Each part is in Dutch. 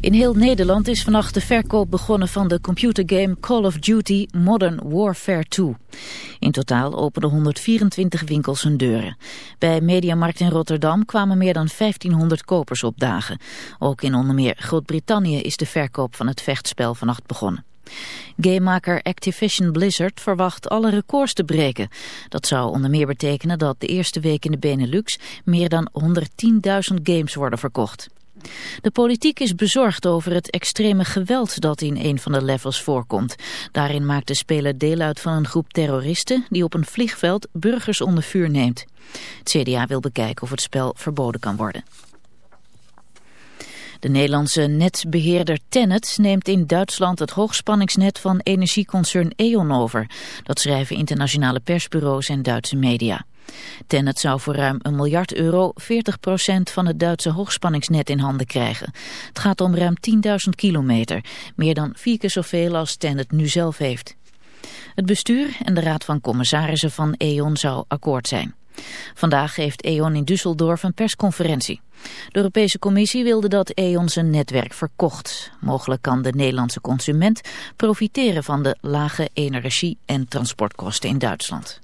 In heel Nederland is vannacht de verkoop begonnen van de computergame Call of Duty Modern Warfare 2. In totaal openden 124 winkels hun deuren. Bij Mediamarkt in Rotterdam kwamen meer dan 1500 kopers opdagen. Ook in onder meer Groot-Brittannië is de verkoop van het vechtspel vannacht begonnen. Gamemaker Activision Blizzard verwacht alle records te breken. Dat zou onder meer betekenen dat de eerste week in de Benelux meer dan 110.000 games worden verkocht. De politiek is bezorgd over het extreme geweld dat in een van de levels voorkomt. Daarin maakt de speler deel uit van een groep terroristen die op een vliegveld burgers onder vuur neemt. Het CDA wil bekijken of het spel verboden kan worden. De Nederlandse netbeheerder Tennet neemt in Duitsland het hoogspanningsnet van energieconcern E.ON over. Dat schrijven internationale persbureaus en Duitse media. Tennet zou voor ruim een miljard euro 40% van het Duitse hoogspanningsnet in handen krijgen. Het gaat om ruim 10.000 kilometer, meer dan vier keer zoveel als Tennet nu zelf heeft. Het bestuur en de raad van commissarissen van E.ON zou akkoord zijn. Vandaag geeft E.ON in Düsseldorf een persconferentie. De Europese Commissie wilde dat E.ON zijn netwerk verkocht. Mogelijk kan de Nederlandse consument profiteren van de lage energie- en transportkosten in Duitsland.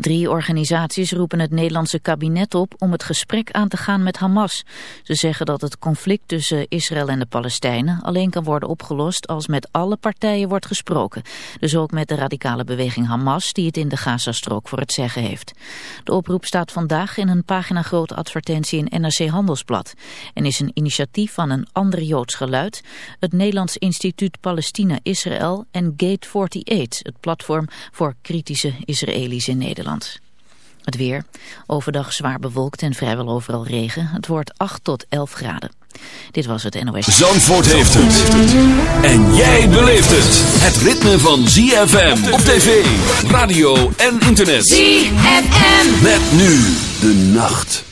Drie organisaties roepen het Nederlandse kabinet op om het gesprek aan te gaan met Hamas. Ze zeggen dat het conflict tussen Israël en de Palestijnen alleen kan worden opgelost als met alle partijen wordt gesproken. Dus ook met de radicale beweging Hamas die het in de Gazastrook voor het zeggen heeft. De oproep staat vandaag in een pagina grote advertentie in NRC Handelsblad en is een initiatief van een ander Joods geluid, het Nederlands Instituut Palestina-Israël en Gate 48, het platform voor kritische Israëli's in Nederland. Het weer. Overdag zwaar bewolkt en vrijwel overal regen. Het wordt 8 tot 11 graden. Dit was het NOS. Zandvoort heeft het. En jij beleeft het. Het ritme van ZFM op tv, radio en internet. ZFM. Met nu de nacht.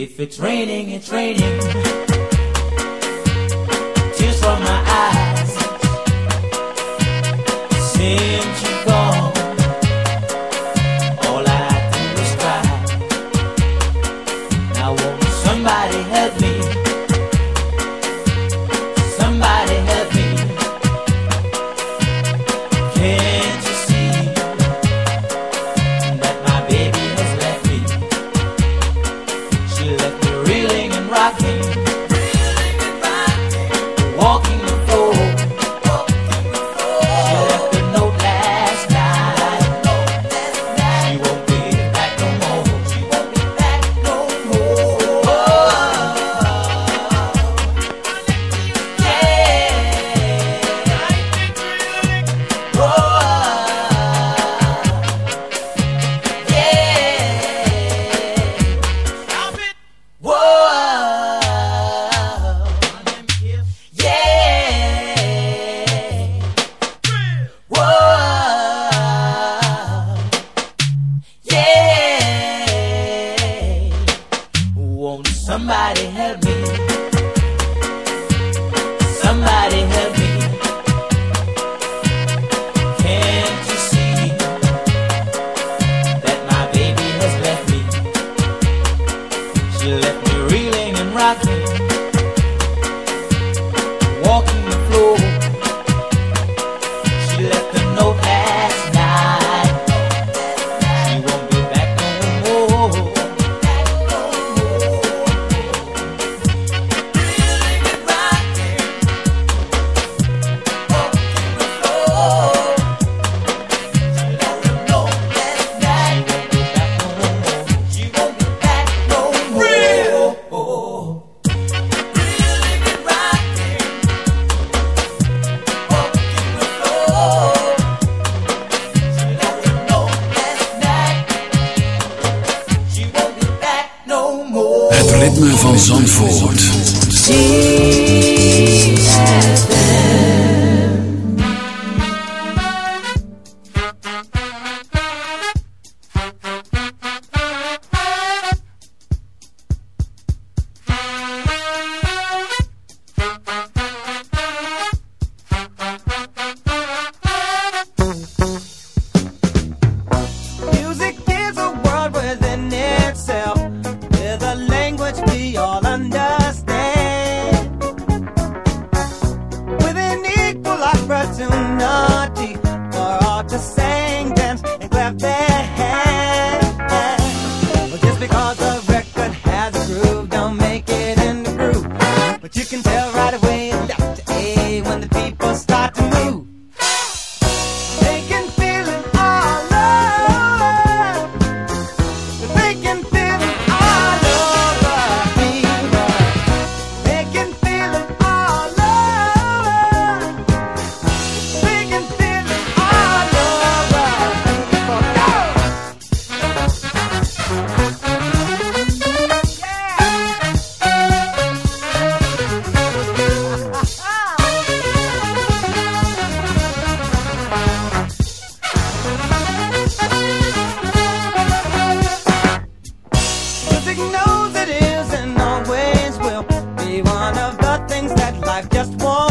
If it's raining, it's raining. Tears from my eyes. Sing music knows it is and always will be one of the things that life just wants.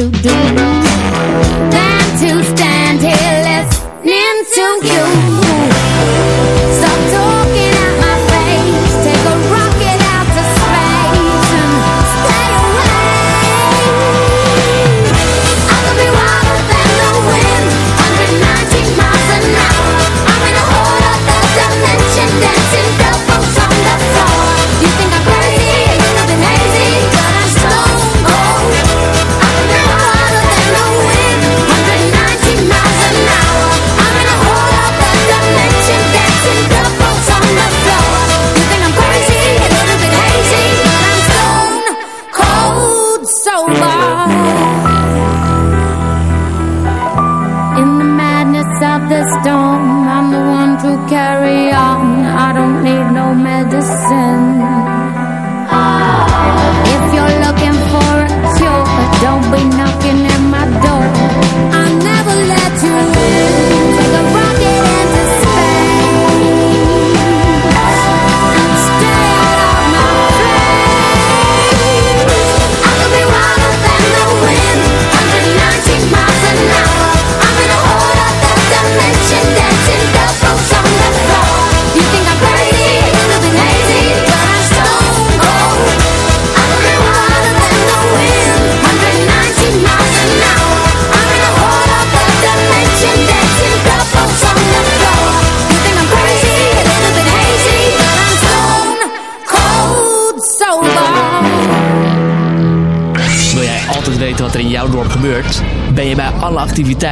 To do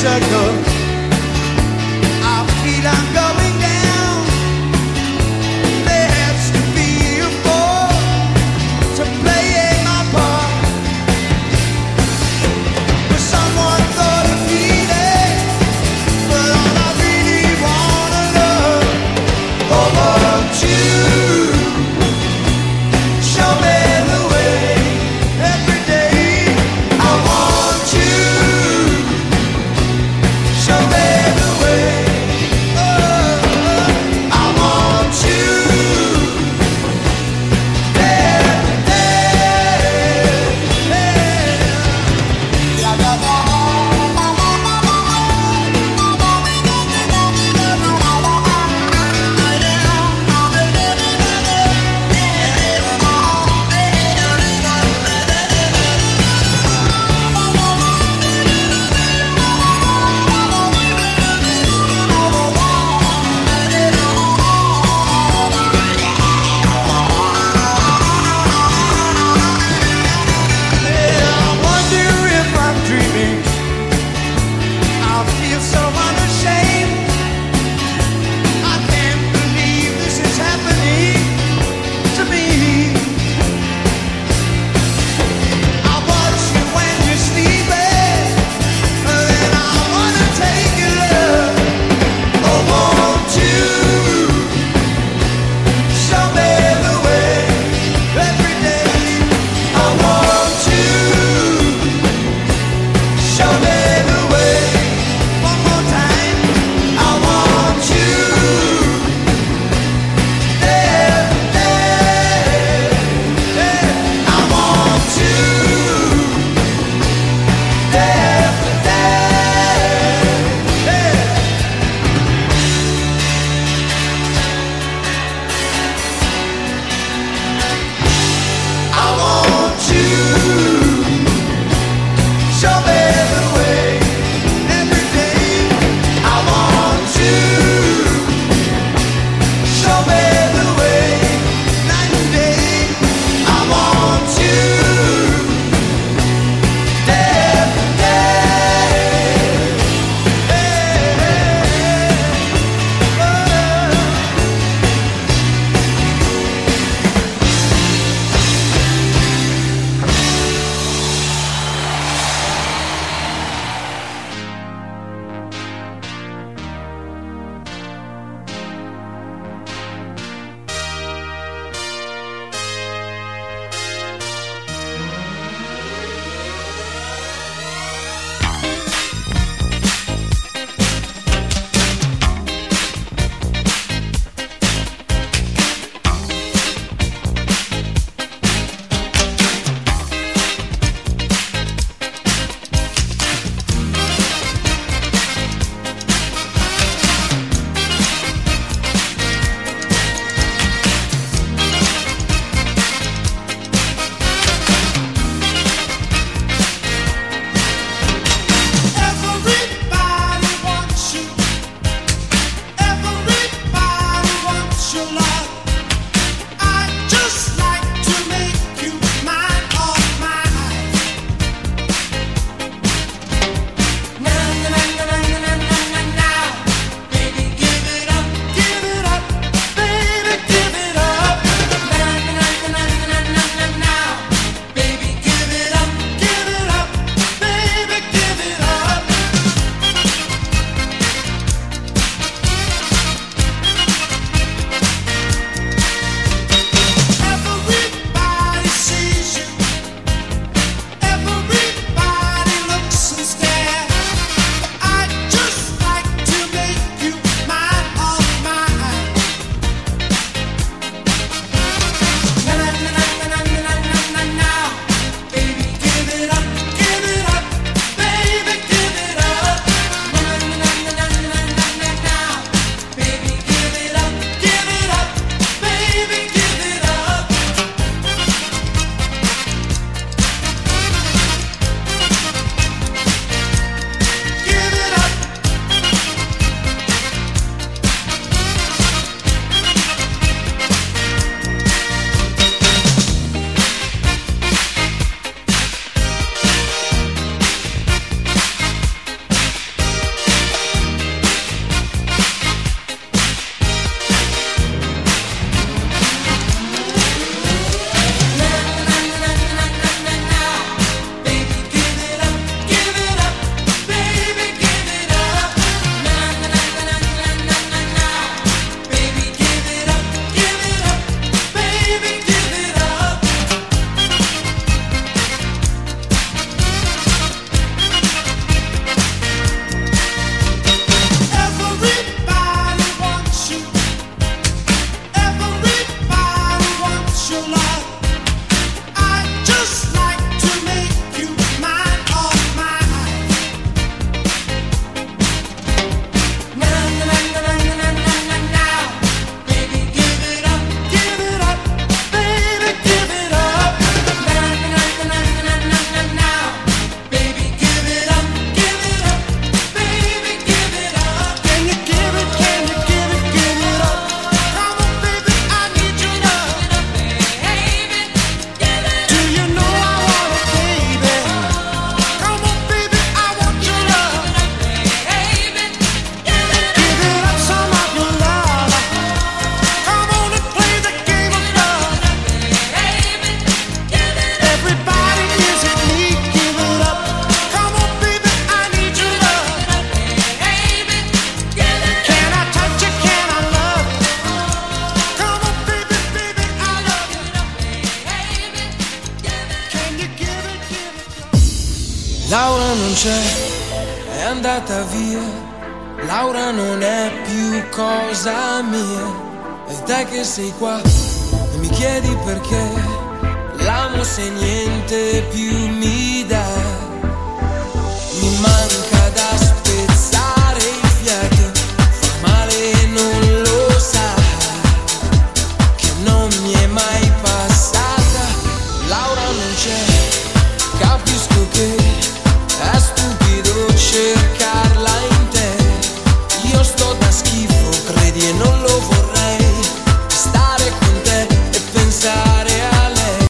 second